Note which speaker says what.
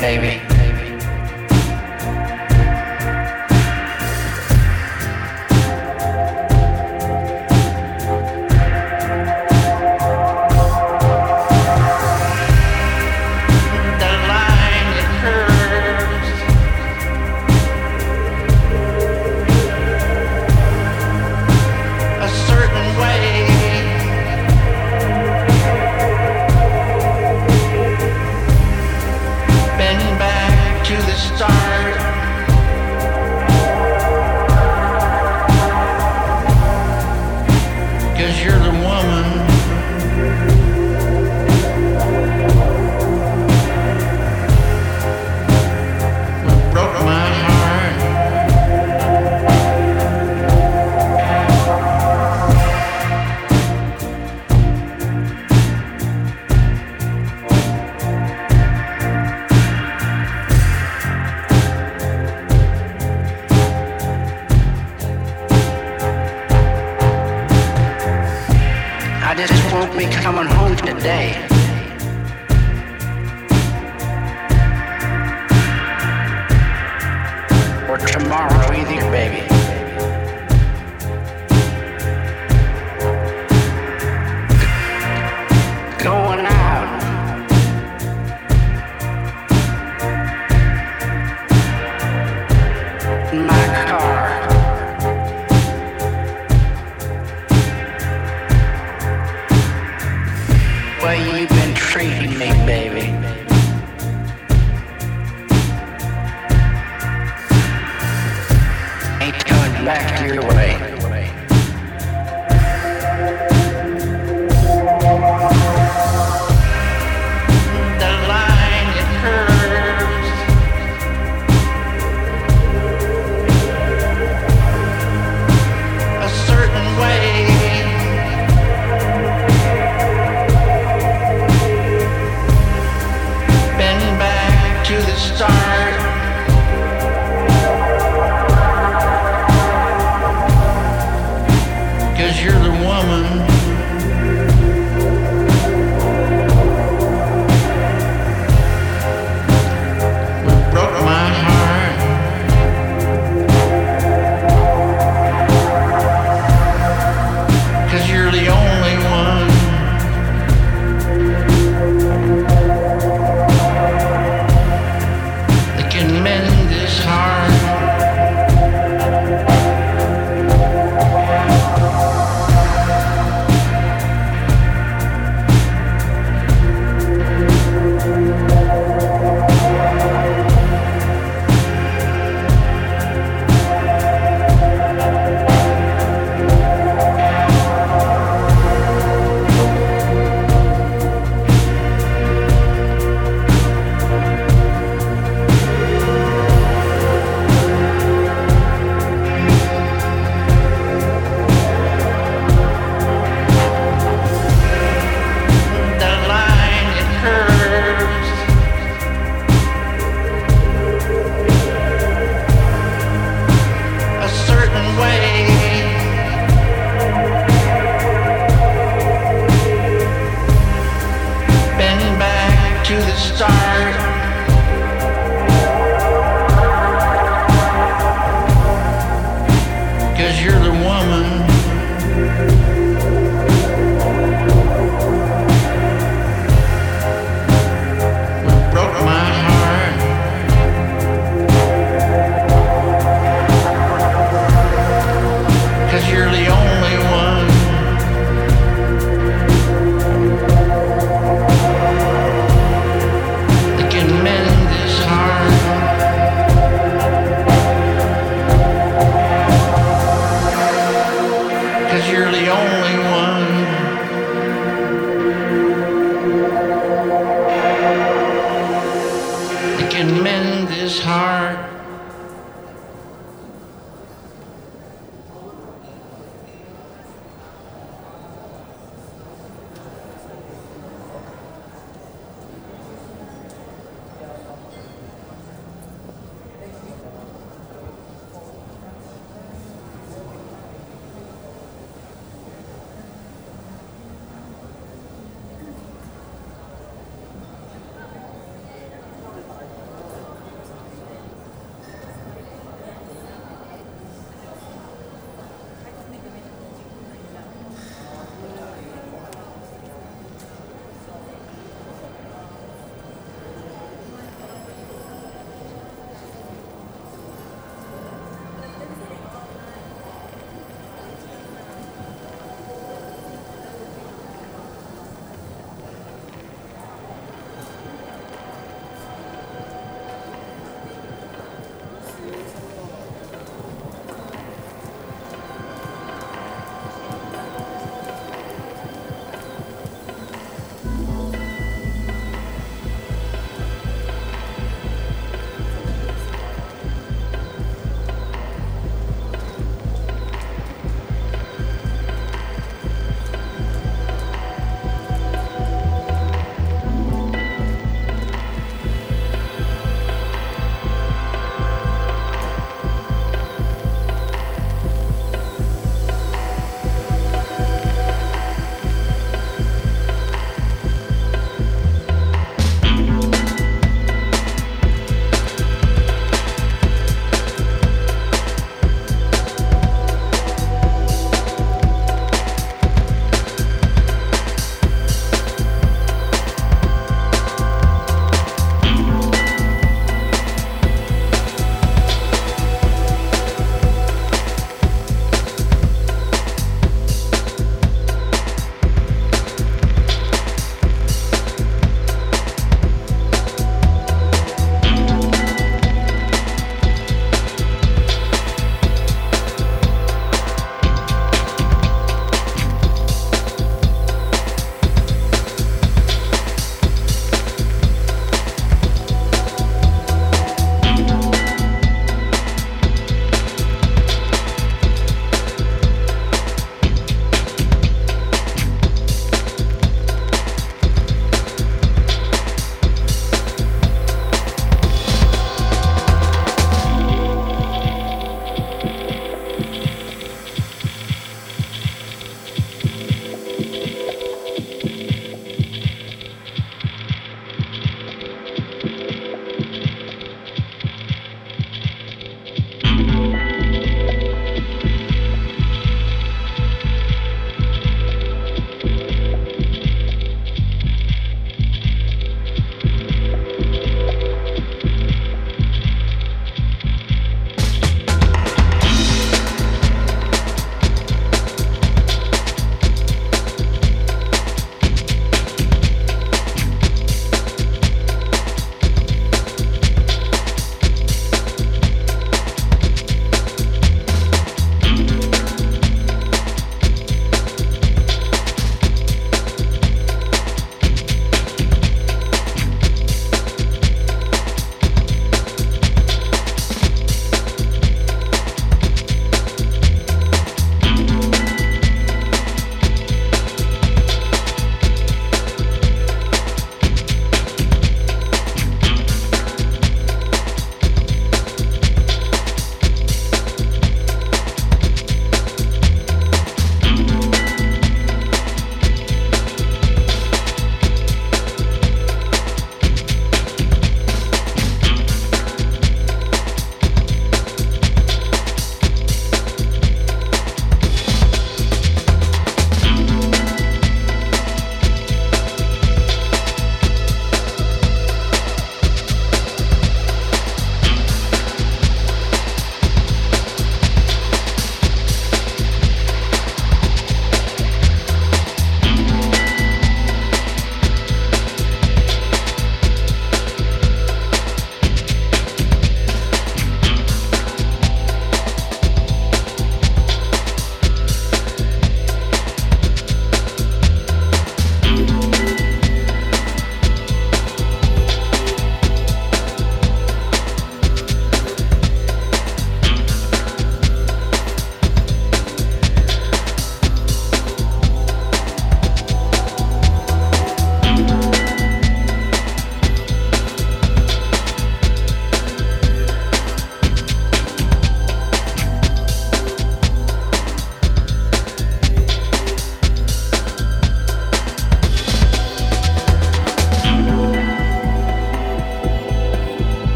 Speaker 1: baby.